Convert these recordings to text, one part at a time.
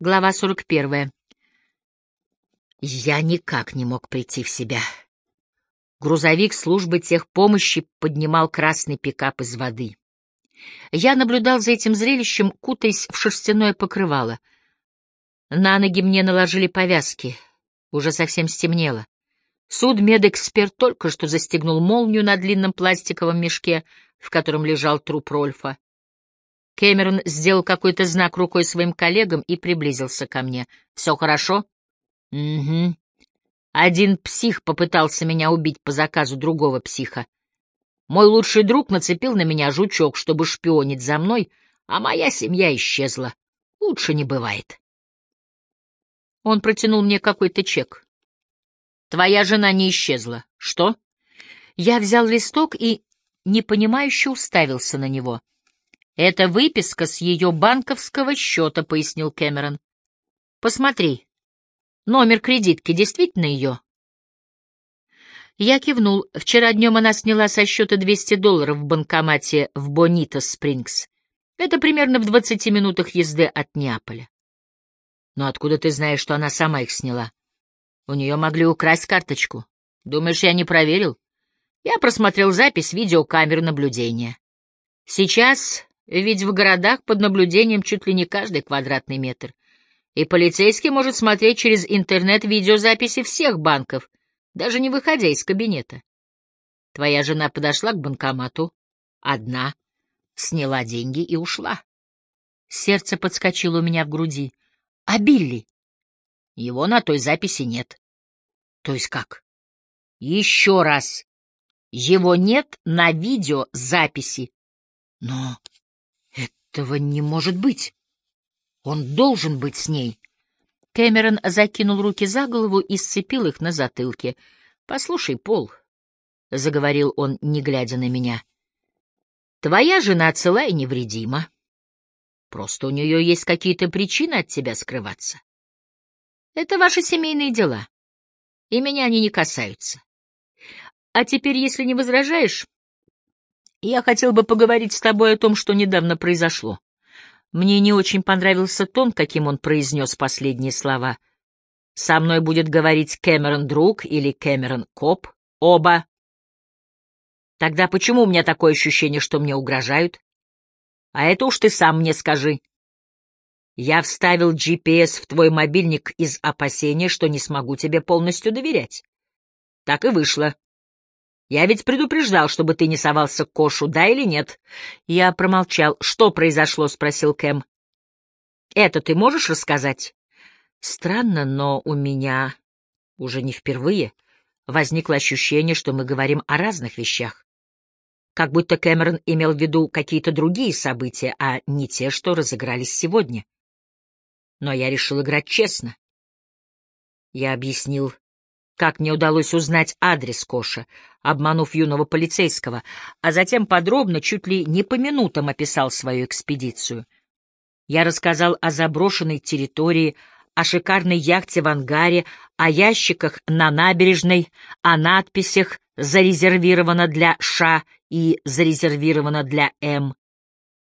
Глава 41. Я никак не мог прийти в себя. Грузовик службы техпомощи поднимал красный пикап из воды. Я наблюдал за этим зрелищем, кутаясь в шерстяное покрывало. На ноги мне наложили повязки. Уже совсем стемнело. Судмедэксперт только что застегнул молнию на длинном пластиковом мешке, в котором лежал труп Рольфа. Кэмерон сделал какой-то знак рукой своим коллегам и приблизился ко мне. «Все хорошо?» «Угу. Один псих попытался меня убить по заказу другого психа. Мой лучший друг нацепил на меня жучок, чтобы шпионить за мной, а моя семья исчезла. Лучше не бывает». Он протянул мне какой-то чек. «Твоя жена не исчезла. Что?» Я взял листок и непонимающе уставился на него. «Это выписка с ее банковского счета», — пояснил Кэмерон. «Посмотри, номер кредитки действительно ее?» Я кивнул. Вчера днем она сняла со счета 200 долларов в банкомате в Бонито Спрингс. Это примерно в 20 минутах езды от Неаполя. Но откуда ты знаешь, что она сама их сняла? У нее могли украсть карточку. Думаешь, я не проверил? Я просмотрел запись видеокамер наблюдения. Сейчас ведь в городах под наблюдением чуть ли не каждый квадратный метр. И полицейский может смотреть через интернет видеозаписи всех банков, даже не выходя из кабинета. Твоя жена подошла к банкомату, одна, сняла деньги и ушла. Сердце подскочило у меня в груди. А Билли? Его на той записи нет. То есть как? Еще раз. Его нет на видеозаписи. Но этого не может быть. Он должен быть с ней. Кэмерон закинул руки за голову и сцепил их на затылке. — Послушай, Пол, — заговорил он, не глядя на меня, — твоя жена цела и невредима. Просто у нее есть какие-то причины от тебя скрываться. Это ваши семейные дела, и меня они не касаются. А теперь, если не возражаешь, я хотел бы поговорить с тобой о том, что недавно произошло. Мне не очень понравился тон, каким он произнес последние слова. Со мной будет говорить Кэмерон друг или Кэмерон коп. Оба. Тогда почему у меня такое ощущение, что мне угрожают? А это уж ты сам мне скажи. Я вставил GPS в твой мобильник из опасения, что не смогу тебе полностью доверять. Так и вышло. Я ведь предупреждал, чтобы ты не совался к Кошу, да или нет? Я промолчал. Что произошло? — спросил Кэм. Это ты можешь рассказать? Странно, но у меня уже не впервые возникло ощущение, что мы говорим о разных вещах. Как будто Кэмерон имел в виду какие-то другие события, а не те, что разыгрались сегодня. Но я решил играть честно. Я объяснил, как мне удалось узнать адрес Коша, обманув юного полицейского, а затем подробно, чуть ли не по минутам описал свою экспедицию. Я рассказал о заброшенной территории, о шикарной яхте в ангаре, о ящиках на набережной, о надписях «Зарезервировано для Ш» и «Зарезервировано для М»,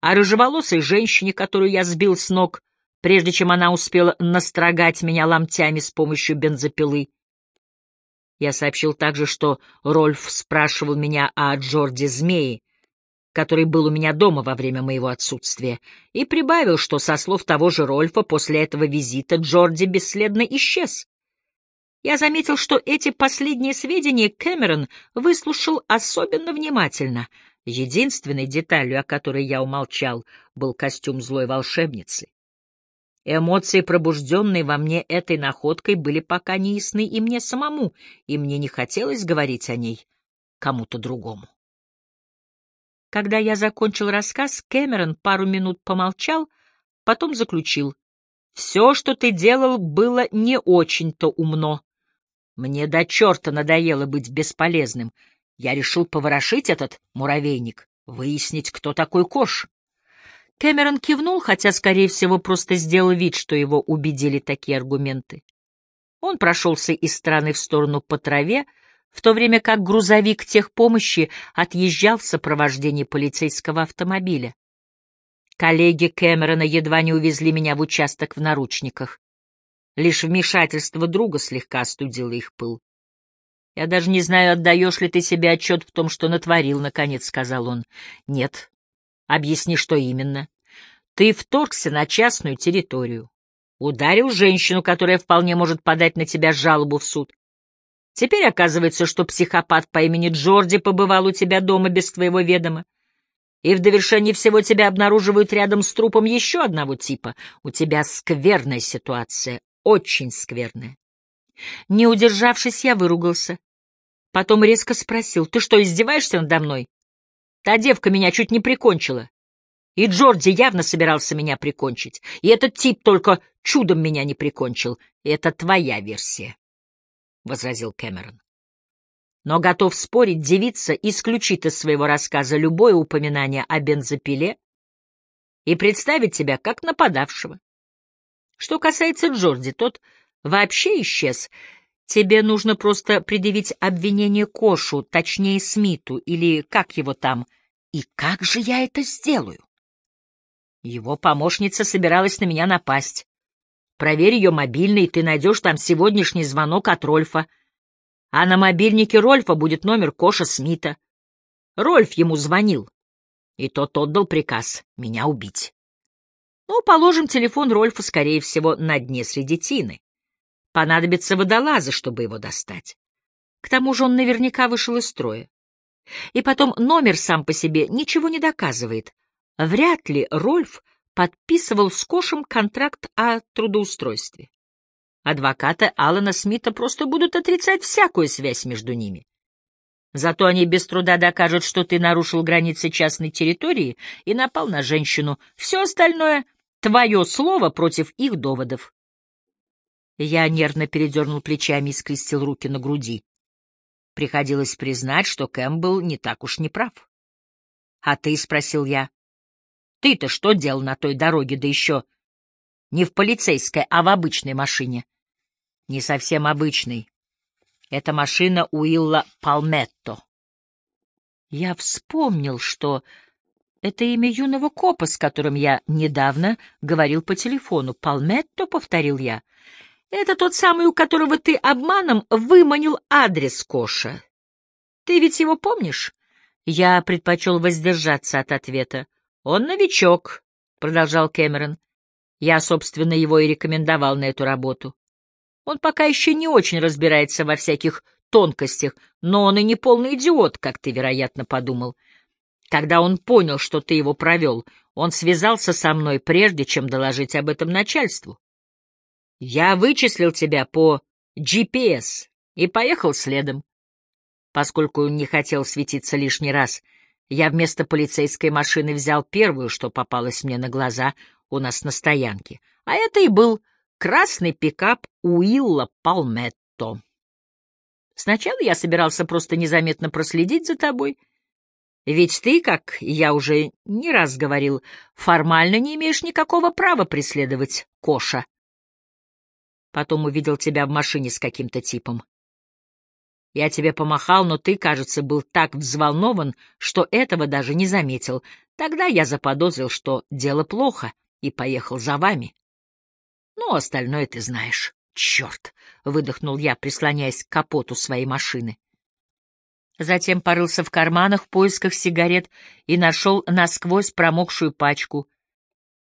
о рыжеволосой женщине, которую я сбил с ног, прежде чем она успела настрогать меня ломтями с помощью бензопилы, я сообщил также, что Рольф спрашивал меня о Джорди Змеи, который был у меня дома во время моего отсутствия, и прибавил, что со слов того же Рольфа после этого визита Джорди бесследно исчез. Я заметил, что эти последние сведения Кэмерон выслушал особенно внимательно. Единственной деталью, о которой я умолчал, был костюм злой волшебницы. Эмоции, пробужденные во мне этой находкой, были пока не ясны и мне самому, и мне не хотелось говорить о ней кому-то другому. Когда я закончил рассказ, Кэмерон пару минут помолчал, потом заключил. «Все, что ты делал, было не очень-то умно. Мне до черта надоело быть бесполезным. Я решил поворошить этот муравейник, выяснить, кто такой Кош. Кэмерон кивнул, хотя, скорее всего, просто сделал вид, что его убедили такие аргументы. Он прошелся из стороны в сторону по траве, в то время как грузовик техпомощи отъезжал в сопровождении полицейского автомобиля. Коллеги Кэмерона едва не увезли меня в участок в наручниках. Лишь вмешательство друга слегка остудило их пыл. «Я даже не знаю, отдаешь ли ты себе отчет в том, что натворил», — наконец сказал он. «Нет». «Объясни, что именно». «Ты вторгся на частную территорию. Ударил женщину, которая вполне может подать на тебя жалобу в суд. Теперь оказывается, что психопат по имени Джорди побывал у тебя дома без твоего ведома. И в довершении всего тебя обнаруживают рядом с трупом еще одного типа. У тебя скверная ситуация, очень скверная. Не удержавшись, я выругался. Потом резко спросил, «Ты что, издеваешься надо мной? Та девка меня чуть не прикончила. И Джорди явно собирался меня прикончить. И этот тип только чудом меня не прикончил. Это твоя версия», — возразил Кэмерон. Но готов спорить, девица исключит из своего рассказа любое упоминание о бензопиле и представит тебя как нападавшего. Что касается Джорди, тот вообще исчез — Тебе нужно просто предъявить обвинение Кошу, точнее Смиту, или как его там. И как же я это сделаю? Его помощница собиралась на меня напасть. Проверь ее мобильный, и ты найдешь там сегодняшний звонок от Рольфа. А на мобильнике Рольфа будет номер Коша Смита. Рольф ему звонил, и тот отдал приказ меня убить. Ну, положим, телефон Рольфа, скорее всего, на дне среди тины. Понадобятся водолазы, чтобы его достать. К тому же он наверняка вышел из строя. И потом номер сам по себе ничего не доказывает. Вряд ли Рольф подписывал с Кошем контракт о трудоустройстве. Адвокаты Алана Смита просто будут отрицать всякую связь между ними. Зато они без труда докажут, что ты нарушил границы частной территории и напал на женщину. Все остальное — твое слово против их доводов. Я нервно передернул плечами и скрестил руки на груди. Приходилось признать, что Кэм был не так уж не прав. — А ты? — спросил я. — Ты-то что делал на той дороге, да еще не в полицейской, а в обычной машине? — Не совсем обычной. Это машина Уилла Палметто. Я вспомнил, что это имя юного копа, с которым я недавно говорил по телефону. «Палметто», — повторил я. Это тот самый, у которого ты обманом выманил адрес Коша. Ты ведь его помнишь? Я предпочел воздержаться от ответа. Он новичок, — продолжал Кэмерон. Я, собственно, его и рекомендовал на эту работу. Он пока еще не очень разбирается во всяких тонкостях, но он и не полный идиот, как ты, вероятно, подумал. Когда он понял, что ты его провел, он связался со мной, прежде чем доложить об этом начальству. Я вычислил тебя по GPS и поехал следом. Поскольку не хотел светиться лишний раз, я вместо полицейской машины взял первую, что попалось мне на глаза у нас на стоянке, а это и был красный пикап Уилла Палметто. Сначала я собирался просто незаметно проследить за тобой, ведь ты, как я уже не раз говорил, формально не имеешь никакого права преследовать Коша. Потом увидел тебя в машине с каким-то типом. Я тебе помахал, но ты, кажется, был так взволнован, что этого даже не заметил. Тогда я заподозрил, что дело плохо, и поехал за вами. Ну, остальное ты знаешь. Черт! — выдохнул я, прислоняясь к капоту своей машины. Затем порылся в карманах в поисках сигарет и нашел насквозь промокшую пачку.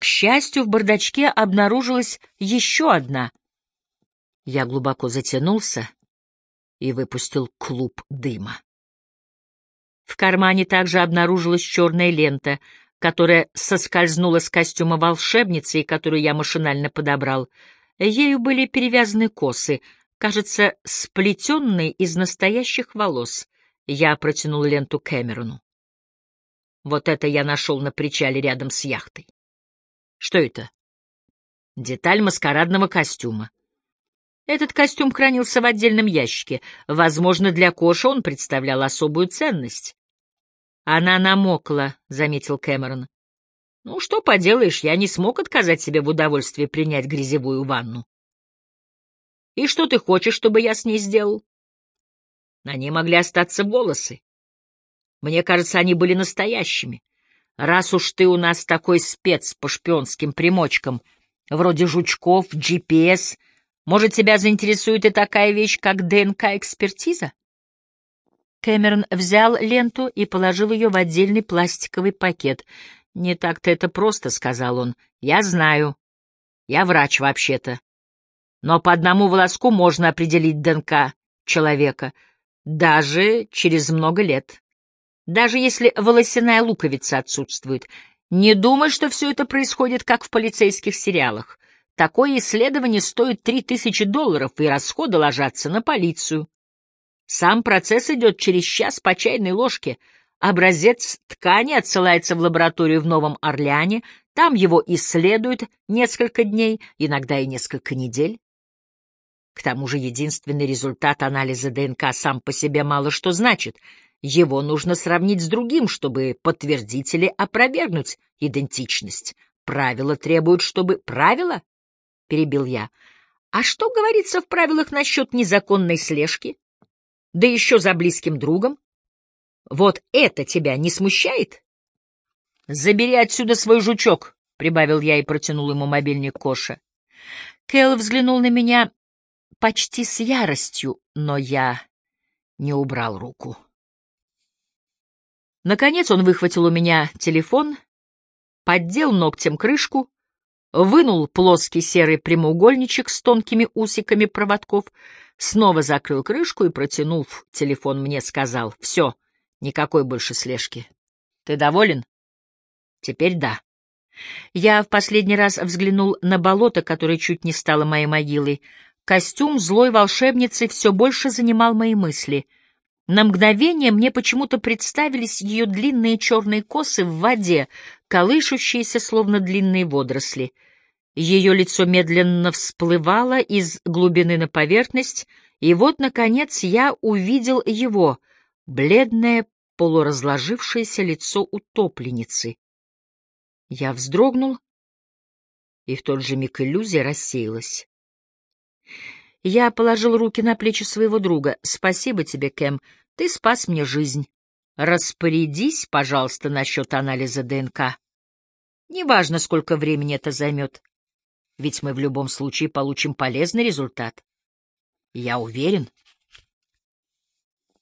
К счастью, в бардачке обнаружилась еще одна, я глубоко затянулся и выпустил клуб дыма. В кармане также обнаружилась черная лента, которая соскользнула с костюма волшебницы которую я машинально подобрал. Ею были перевязаны косы, кажется, сплетенные из настоящих волос. Я протянул ленту Кэмерону. Вот это я нашел на причале рядом с яхтой. Что это? Деталь маскарадного костюма. Этот костюм хранился в отдельном ящике. Возможно, для Коша он представлял особую ценность. «Она намокла», — заметил Кэмерон. «Ну, что поделаешь, я не смог отказать себе в удовольствии принять грязевую ванну». «И что ты хочешь, чтобы я с ней сделал?» На ней могли остаться волосы. Мне кажется, они были настоящими. Раз уж ты у нас такой спец по шпионским примочкам, вроде жучков, GPS, может, тебя заинтересует и такая вещь, как ДНК-экспертиза? Кэмерон взял ленту и положил ее в отдельный пластиковый пакет. «Не так-то это просто», — сказал он. «Я знаю. Я врач вообще-то. Но по одному волоску можно определить ДНК человека, даже через много лет» даже если волосяная луковица отсутствует. Не думай, что все это происходит, как в полицейских сериалах. Такое исследование стоит три тысячи долларов, и расходы ложатся на полицию. Сам процесс идет через час по чайной ложке. Образец ткани отсылается в лабораторию в Новом Орлеане, там его исследуют несколько дней, иногда и несколько недель. К тому же единственный результат анализа ДНК сам по себе мало что значит — его нужно сравнить с другим, чтобы подтвердить или опровергнуть идентичность. Правила требуют, чтобы... Правила? Перебил я. А что говорится в правилах насчет незаконной слежки? Да еще за близким другом. Вот это тебя не смущает? Забери отсюда свой жучок, — прибавил я и протянул ему мобильник Коша. Кэл взглянул на меня почти с яростью, но я не убрал руку. Наконец он выхватил у меня телефон, поддел ногтем крышку, вынул плоский серый прямоугольничек с тонкими усиками проводков, снова закрыл крышку и, протянув телефон мне, сказал, «Все, никакой больше слежки. Ты доволен?» «Теперь да». Я в последний раз взглянул на болото, которое чуть не стало моей могилой. Костюм злой волшебницы все больше занимал мои мысли — на мгновение мне почему-то представились ее длинные черные косы в воде, колышущиеся, словно длинные водоросли. Ее лицо медленно всплывало из глубины на поверхность, и вот, наконец, я увидел его, бледное, полуразложившееся лицо утопленницы. Я вздрогнул, и в тот же миг иллюзия рассеялась. Я положил руки на плечи своего друга. «Спасибо тебе, Кэм. Ты спас мне жизнь. Распорядись, пожалуйста, насчет анализа ДНК. Неважно, сколько времени это займет. Ведь мы в любом случае получим полезный результат. Я уверен».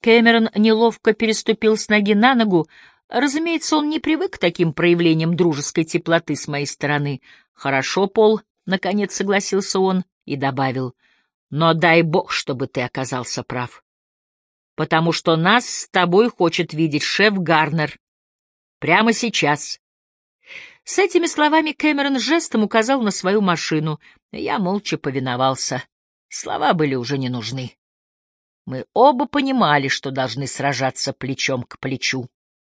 Кэмерон неловко переступил с ноги на ногу. Разумеется, он не привык к таким проявлениям дружеской теплоты с моей стороны. «Хорошо, Пол», — наконец согласился он и добавил — но дай бог, чтобы ты оказался прав. Потому что нас с тобой хочет видеть шеф Гарнер. Прямо сейчас. С этими словами Кэмерон жестом указал на свою машину. Я молча повиновался. Слова были уже не нужны. Мы оба понимали, что должны сражаться плечом к плечу.